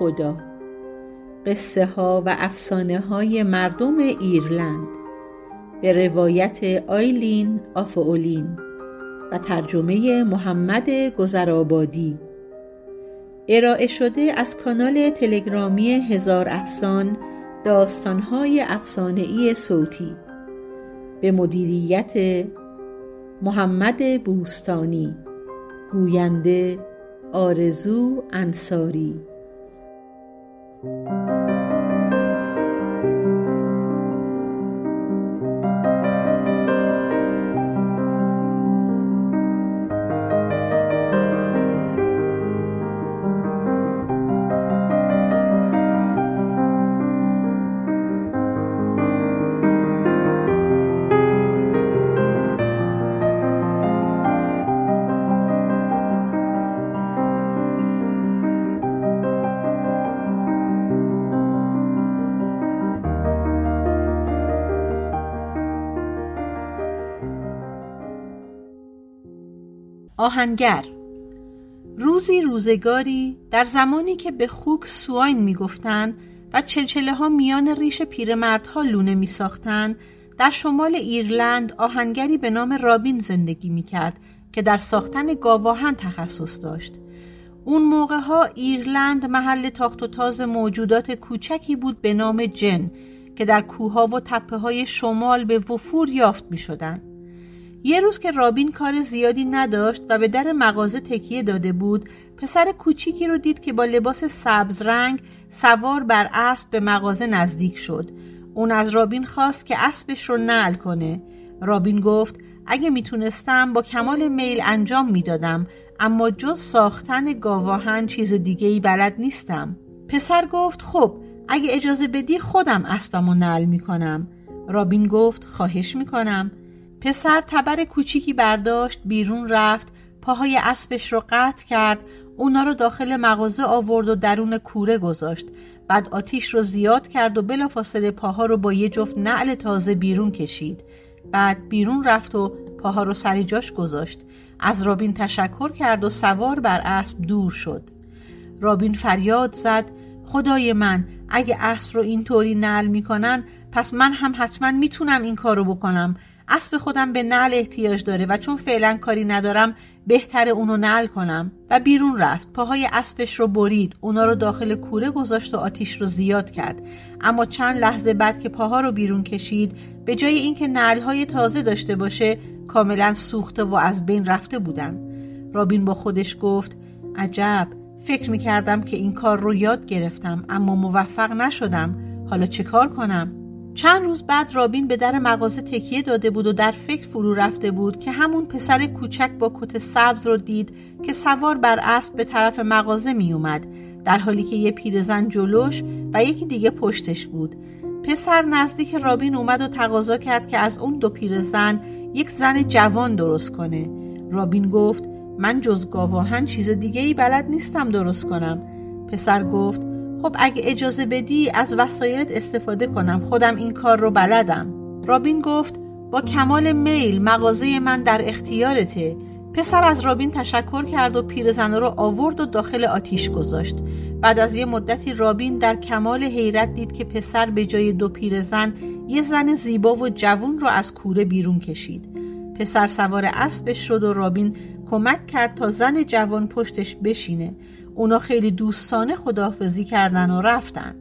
خدا. قصه ها و افسانه های مردم ایرلند. به روایت آیلین آفاولین و ترجمه محمد گذرآبادی. ارائه شده از کانال تلگرامی هزار افسان داستانهای ای صوتی. به مدیریت محمد بوستانی. گوینده آرزو انصاری. Thank you. آهنگر روزی روزگاری در زمانی که به خوک سواین می‌گفتند و چلچله ها میان ریش پیرمردها لونه می ساختن در شمال ایرلند آهنگری به نام رابین زندگی می کرد که در ساختن گاواهن تخصص داشت اون موقع ها ایرلند محل تاخت و تاز موجودات کوچکی بود به نام جن که در کوها و تپه های شمال به وفور یافت می شدن. یه روز که رابین کار زیادی نداشت و به در مغازه تکیه داده بود پسر کوچیکی رو دید که با لباس سبز رنگ سوار بر اسب به مغازه نزدیک شد. اون از رابین خواست که اسبش رو نعل کنه. رابین گفت اگه می‌تونستم با کمال میل انجام می‌دادم اما جز ساختن گاواهن چیز دیگه ای بلد نیستم. پسر گفت خب اگه اجازه بدی خودم اسبمو نعل می‌کنم. رابین گفت خواهش می‌کنم. پسر تبر کوچیکی برداشت بیرون رفت پاهای اسبش رو قطع کرد اونا رو داخل مغازه آورد و درون کوره گذاشت. بعد آتیش رو زیاد کرد و بلافاصله پاها رو با یه جفت نعل تازه بیرون کشید. بعد بیرون رفت و پاها رو سری جاش گذاشت. از رابین تشکر کرد و سوار بر اسب دور شد. رابین فریاد زد خدای من اگه اسب رو اینطوری نعل می‌کنن پس من هم حتما می‌تونم این کارو بکنم. اسب خودم به نعل احتیاج داره و چون فعلا کاری ندارم بهتر اونو نعل کنم. و بیرون رفت. پاهای اسبش رو برید. اونا رو داخل کوره گذاشت و آتیش رو زیاد کرد. اما چند لحظه بعد که پاها رو بیرون کشید به جای اینکه نعلهای تازه داشته باشه کاملا سوخته و از بین رفته بودن. رابین با خودش گفت عجب. فکر می‌کردم که این کار رو یاد گرفتم اما موفق نشدم. حالا چه کار کنم؟ چند روز بعد رابین به در مغازه تکیه داده بود و در فکر فرو رفته بود که همون پسر کوچک با کت سبز رو دید که سوار بر اسب به طرف مغازه می اومد در حالی که یه پیرزن جلوش و یکی دیگه پشتش بود. پسر نزدیک رابین اومد و تقاضا کرد که از اون دو پیرزن یک زن جوان درست کنه. رابین گفت من جز گاواهن چیز دیگه ای بلد نیستم درست کنم. پسر گفت خب اگه اجازه بدی از وسایلت استفاده کنم. خودم این کار رو بلدم. رابین گفت با کمال میل مغازه من در اختیارته. پسر از رابین تشکر کرد و پیرزن رو آورد و داخل آتیش گذاشت. بعد از یه مدتی رابین در کمال حیرت دید که پسر به جای دو پیرزن یه زن زیبا و جوون رو از کوره بیرون کشید. پسر سوار اسبش شد و رابین کمک کرد تا زن جوان پشتش بشینه. اونا خیلی دوستانه خداحافظی کردن و رفتن.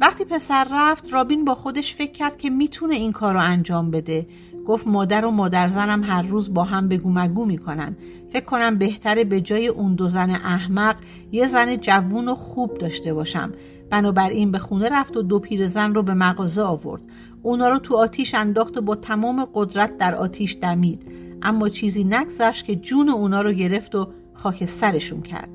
وقتی پسر رفت رابین با خودش فکر کرد که می‌تونه این کار رو انجام بده. گفت مادر و مادرزنم هر روز با هم بگو مگو می‌کنن. فکر کنم بهتره به جای اون دو زن احمق یه زن جوون و خوب داشته باشم. بنابراین به خونه رفت و دو پیرزن رو به مغازه آورد. اونا رو تو آتیش انداخت و با تمام قدرت در آتیش دمید. اما چیزی نگذشت که جون اونا رو گرفت و خاک سرشون کرد.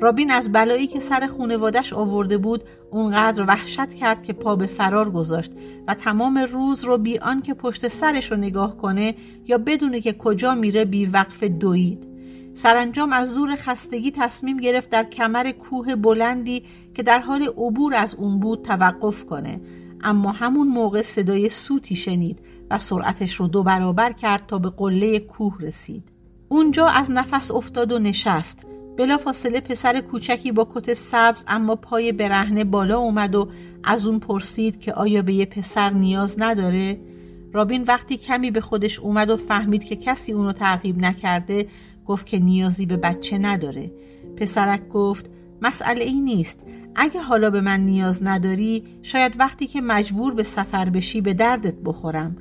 رابین از بلایی که سر خونوادش آورده بود اونقدر وحشت کرد که پا به فرار گذاشت و تمام روز رو بی که پشت سرش رو نگاه کنه یا بدونه که کجا میره بی وقف دوید. سرانجام از زور خستگی تصمیم گرفت در کمر کوه بلندی که در حال عبور از اون بود توقف کنه. اما همون موقع صدای سوتی شنید و سرعتش رو دو برابر کرد تا به قله کوه رسید. اونجا از نفس افتاد و نشست. بلافاصله پسر کوچکی با کت سبز اما پای برهنه بالا اومد و از اون پرسید که آیا به یه پسر نیاز نداره؟ رابین وقتی کمی به خودش اومد و فهمید که کسی اونو تعقیب نکرده گفت که نیازی به بچه نداره. پسرک گفت مسئله این نیست. اگه حالا به من نیاز نداری شاید وقتی که مجبور به سفر بشی به دردت بخورم.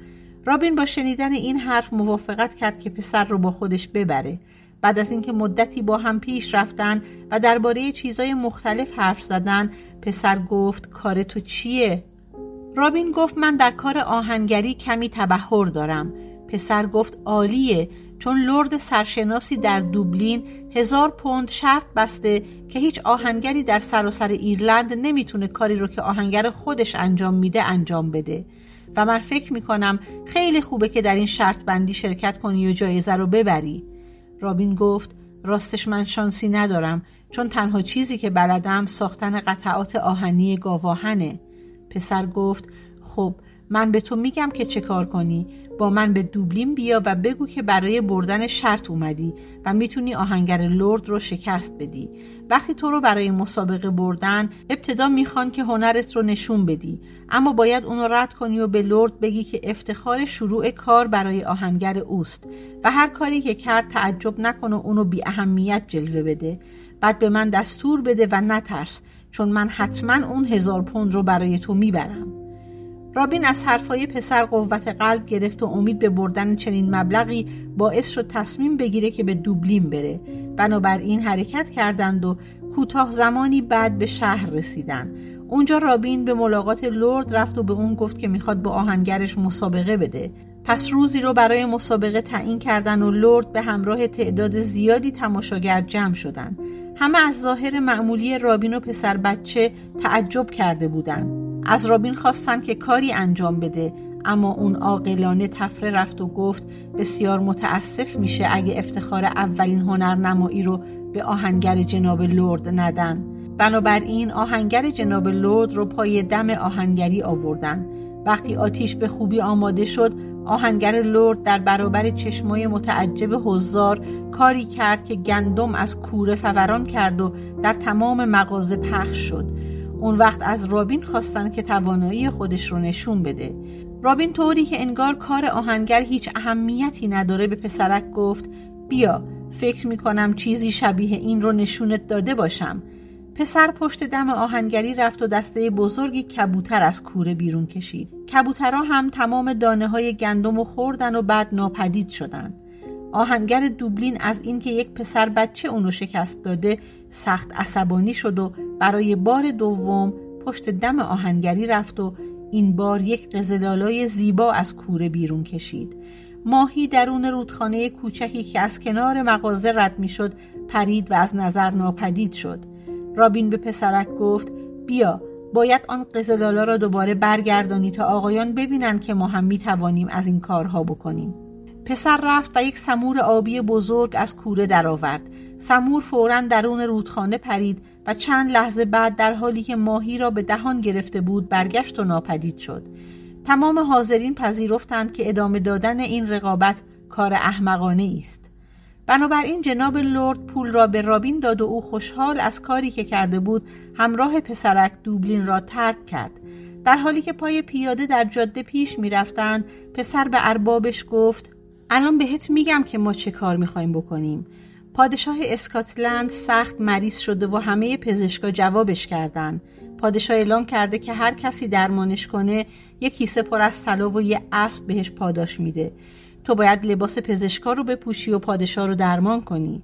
رابین با شنیدن این حرف موافقت کرد که پسر رو با خودش ببره. بعد از اینکه مدتی با هم پیش رفتن و درباره چیزای مختلف حرف زدن پسر گفت کار تو چیه؟ رابین گفت من در کار آهنگری کمی تبهر دارم. پسر گفت عالیه چون لرد سرشناسی در دوبلین هزار پوند شرط بسته که هیچ آهنگری در سراسر ایرلند نمی‌تونه کاری رو که آهنگر خودش انجام میده انجام بده. و من فکر می‌کنم خیلی خوبه که در این شرط بندی شرکت کنی و جایزه رو ببری. رابین گفت راستش من شانسی ندارم چون تنها چیزی که بلدم ساختن قطعات آهنی گاواهنه. پسر گفت خب من به تو میگم که چه کار کنی؟ با من به دوبلین بیا و بگو که برای بردن شرط اومدی و می‌تونی آهنگر لرد رو شکست بدی. وقتی تو رو برای مسابقه بردن ابتدا می‌خوان که هنرت رو نشون بدی. اما باید اونو رد کنی و به لرد بگی که افتخار شروع کار برای آهنگر اوست و هر کاری که کرد تعجب نکن و اونو بی اهمیت جلوه بده. بعد به من دستور بده و نترس چون من حتما اون هزار پوند رو برای تو می‌برم. رابین از حرفای پسر قوت قلب گرفت و امید به بردن چنین مبلغی باعث شد تصمیم بگیره که به دوبلین بره. بنابراین حرکت کردند و کوتاه زمانی بعد به شهر رسیدن اونجا رابین به ملاقات لرد رفت و به اون گفت که می‌خواد با آهنگرش مسابقه بده. پس روزی رو برای مسابقه تعیین کردن و لرد به همراه تعداد زیادی تماشاگر جمع شدن همه از ظاهر معمولی رابین و پسر بچه تعجب کرده بودند. از رابین خواستن که کاری انجام بده اما اون عاقلانه تفره رفت و گفت بسیار متاسف میشه اگه افتخار اولین هنرنمایی رو به آهنگر جناب لرد ندن. بنابراین آهنگر جناب لرد رو پای دم آهنگری آوردن. وقتی آتیش به خوبی آماده شد آهنگر لرد در برابر چشمای متعجب حضار کاری کرد که گندم از کوره فوران کرد و در تمام مغازه پخش شد. اون وقت از رابین خواستن که توانایی خودش رو نشون بده. رابین طوری که انگار کار آهنگر هیچ اهمیتی نداره به پسرک گفت بیا فکر می‌کنم چیزی شبیه این رو نشونت داده باشم. پسر پشت دم آهنگری رفت و دسته بزرگی کبوتر از کوره بیرون کشید. کبوترها هم تمام دانه های گندم و خوردن و بعد ناپدید شدن آهنگر دوبلین از اینکه یک پسر بچه اونو شکست داده سخت عصبانی شد و برای بار دوم پشت دم آهنگری رفت و این بار یک قزلالای زیبا از کوره بیرون کشید. ماهی درون رودخانه کوچکی که از کنار مغازه رد می‌شد پرید و از نظر ناپدید شد. رابین به پسرک گفت بیا باید آن قزلالا را دوباره برگردانی تا آقایان ببینند که ما هم می توانیم از این کارها بکنیم. پسر رفت و یک سمور آبی بزرگ از کوره درآورد. سمور فورا درون رودخانه پرید و چند لحظه بعد در حالی که ماهی را به دهان گرفته بود برگشت و ناپدید شد. تمام حاضرین پذیرفتند که ادامه دادن این رقابت کار احمقانه است. بنابراین جناب لرد پول را به رابین داد و او خوشحال از کاری که کرده بود همراه پسرک دوبلین را ترک کرد. در حالی که پای پیاده در جاده پیش می رفتند، پسر به اربابش گفت الان بهت میگم که ما چه کار می‌خوایم بکنیم. پادشاه اسکاتلند سخت مریض شده و همه پزشکا جوابش کردن. پادشاه اعلام کرده که هر کسی درمانش کنه یه کیسه پر از طلا و یه اسب بهش پاداش میده. تو باید لباس پزشکا رو بپوشی و پادشاه رو درمان کنی.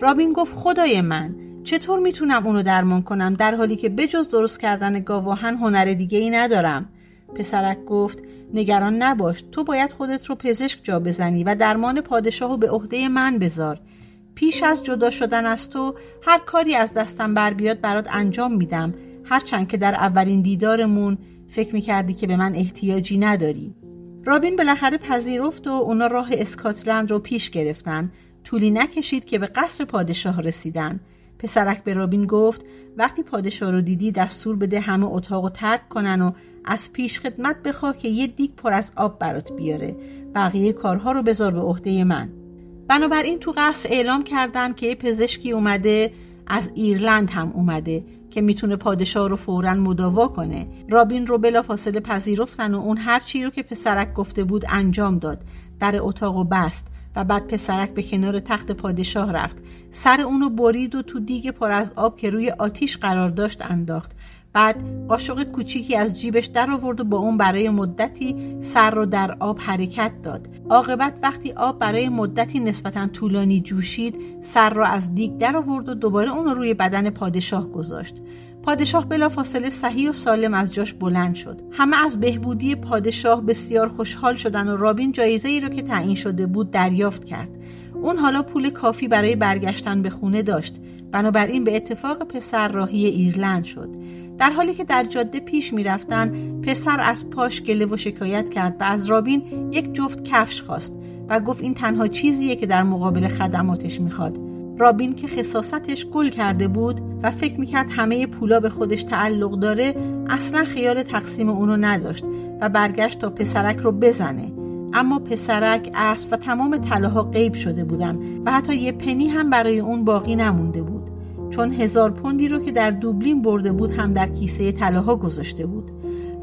رابین گفت خدای من چطور می‌تونم اونو درمان کنم در حالی که بجز درست کردن گاواهن هنر دیگه ای ندارم؟ پسرک گفت نگران نباش تو باید خودت رو پزشک جا بزنی و درمان پادشاه به عهده من بذار. پیش از جدا شدن از تو هر کاری از دستم بر بیاد برات انجام میدم. هرچند که در اولین دیدارمون فکر می‌کردی که به من احتیاجی نداری. رابین بالاخره پذیرفت و اونا راه اسکاتلند رو پیش گرفتن. طولی نکشید که به قصر پادشاه رسیدن. پسرک به رابین گفت وقتی پادشاه رو دیدی دستور بده همه اتاق ترک کنن و از پیش خدمت بخواه که یه دیگ پر از آب برات بیاره. بقیه کارها رو بذار به عهده من. بنابراین تو قصر اعلام کردن که پزشکی اومده از ایرلند هم اومده که می‌تونه پادشاه رو فورا مداوا کنه. رابین رو بلا فاصله پذیرفتن و اون هر چی رو که پسرک گفته بود انجام داد. در اتاق و بست و بعد پسرک به کنار تخت پادشاه رفت. سر اونو برید و تو دیگ پر از آب که روی آتیش قرار داشت انداخت. بعد قاشق کوچیکی از جیبش در آورد و با اون برای مدتی سر رو در آب حرکت داد. عاقبت وقتی آب برای مدتی نسبتا طولانی جوشید سر را از دیگ در آورد و دوباره اون رو روی بدن پادشاه گذاشت. پادشاه بلا فاصله صحیح و سالم از جاش بلند شد. همه از بهبودی پادشاه بسیار خوشحال شدن و رابین جایزه ای رو که تعیین شده بود دریافت کرد. اون حالا پول کافی برای برگشتن به خونه داشت. بنابراین به اتفاق پسر راهی ایرلند شد. در حالی که در جاده پیش می‌رفتن پسر از پاش گله و شکایت کرد و از رابین یک جفت کفش خواست و گفت این تنها چیزیه که در مقابل خدماتش می‌خواد. رابین که خصاستش گل کرده بود و فکر می‌کرد همه پولا به خودش تعلق داره اصلا خیال تقسیم اونو نداشت و برگشت تا پسرک رو بزنه. اما پسرک اسب و تمام طلاها غیب شده بودن و حتی یه پنی هم برای اون باقی نمونده بود. چون هزار پوندی رو که در دوبلین برده بود هم در کیسه طلاها گذاشته بود.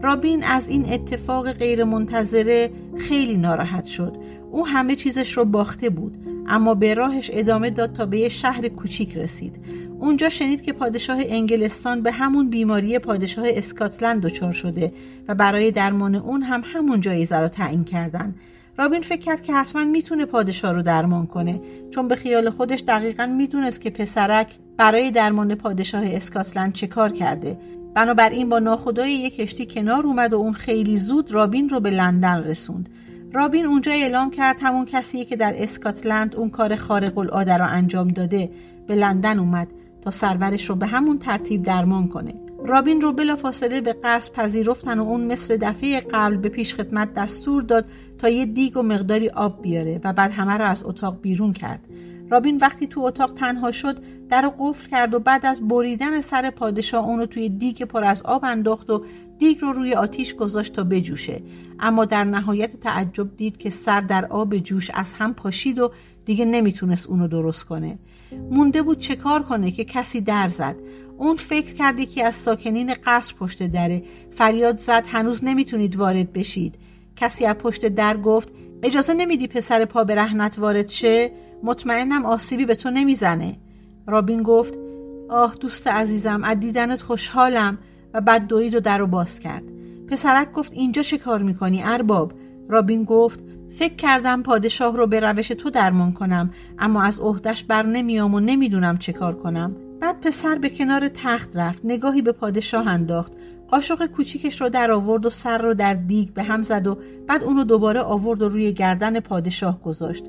رابین از این اتفاق غیر منتظره خیلی ناراحت شد. او همه چیزش رو باخته بود اما به راهش ادامه داد تا به یه شهر کوچیک رسید. اونجا شنید که پادشاه انگلستان به همون بیماری پادشاه اسکاتلند دچار شده و برای درمان اون هم همون جایزه رو تعیین کردن. رابین فکر کرد که حتما می‌تونه پادشاه رو درمان کنه چون به خیال خودش دقیقا می‌دونست که پسرک برای درمان پادشاه اسکاتلند چه کار کرده. بنابراین با ناخدای یک کشتی کنار اومد و اون خیلی زود رابین رو به لندن رسوند. رابین اونجا اعلام کرد همون کسی که در اسکاتلند اون کار خارق العاده را انجام داده به لندن اومد تا سرورش رو به همون ترتیب درمان کنه. رابین رو بلا فاصله به قصد پذیرفتن و اون مثل دفعه قبل به پیش خدمت دستور داد تا یه دیگ و مقداری آب بیاره و بعد همه را از اتاق بیرون کرد. رابین وقتی تو اتاق تنها شد در رو قفل کرد و بعد از بریدن سر پادشاه اونو توی دیگ پر از آب انداخت و دیگ رو روی آتیش گذاشت تا بجوشه. اما در نهایت تعجب دید که سر در آب جوش از هم پاشید و دیگه نمی‌تونست اونو درست کنه. مونده بود چه کار کنه که کسی در زد. اون فکر کردی که از ساکنین قصر پشت دره. فریاد زد هنوز نمی‌تونید وارد بشید. کسی از پشت در گفت اجازه نمیدی پسر پا به رهنت وارد شه؟ مطمئنم آسیبی به تو نمی‌زنه. رابین گفت آه دوست عزیزم از دیدنت خوشحالم. و بعد دوید و در رو باز کرد. پسرک گفت اینجا چه کار می‌کنی ارباب؟ رابین گفت فکر کردم پادشاه رو به روش تو درمان کنم اما از عهدش بر نمیام و نمی‌دونم چه کار کنم. بعد پسر به کنار تخت رفت نگاهی به پادشاه انداخت. قاشق کوچیکش رو در آورد و سر رو در دیگ به هم زد و بعد اونو دوباره آورد و روی گردن پادشاه گذاشت.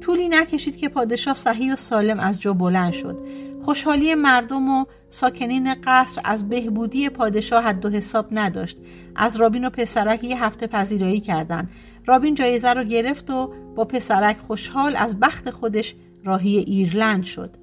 طولی نکشید که پادشاه صحیح و سالم از جا بلند شد. خوشحالی مردم و ساکنین قصر از بهبودی پادشاه حد و حساب نداشت. از رابین و پسرک یه هفته پذیرایی کردند. رابین جایزه رو گرفت و با پسرک خوشحال از بخت خودش راهی ایرلند شد.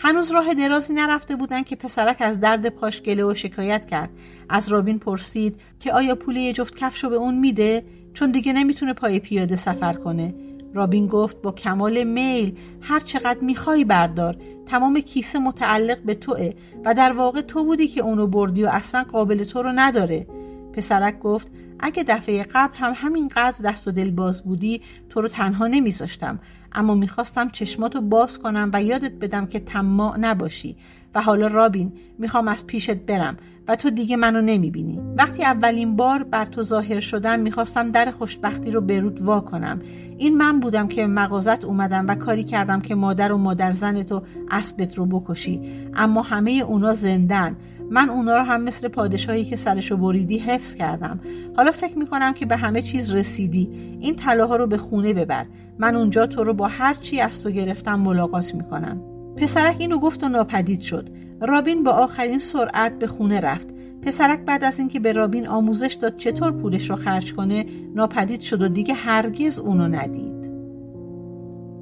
هنوز راه درازی نرفته بودن که پسرک از درد پاش گله و شکایت کرد. از رابین پرسید که آیا پول یه جفت کفشو به اون میده؟ چون دیگه نمی‌تونه پای پیاده سفر کنه. رابین گفت با کمال میل هر چقدر می‌خوای بردار. تمام کیسه متعلق به توه و در واقع تو بودی که اونو بردی و اصلا قابل تو رو نداره. پسرک گفت اگه دفعه قبل هم همینقدر دست و دل باز بودی تو رو تنها نمیذاشتم. اما می‌خواستم چشماتو باز کنم و یادت بدم که طماع نباشی. و حالا رابین می‌خوام از پیشت برم و تو دیگه منو نمی‌بینی. وقتی اولین بار بر تو ظاهر شدم می‌خواستم در خوشبختی رو برود وا کنم. این من بودم که مغازت اومدم و کاری کردم که مادر و مادر زن تو اسبت رو بکشی. اما همه اونا زندن. من اونا رو هم مثل پادشاهی که سرشو بریدی حفظ کردم. حالا فکر می‌کنم که به همه چیز رسیدی. این طلاها رو به خونه ببر. من اونجا تو رو با هر چی از تو گرفتم ملاقات می‌کنم. پسرک اینو گفت و ناپدید شد. رابین با آخرین سرعت به خونه رفت. پسرک بعد از اینکه به رابین آموزش داد چطور پولش رو خرج کنه ناپدید شد و دیگه هرگز اونو ندید.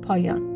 پایان.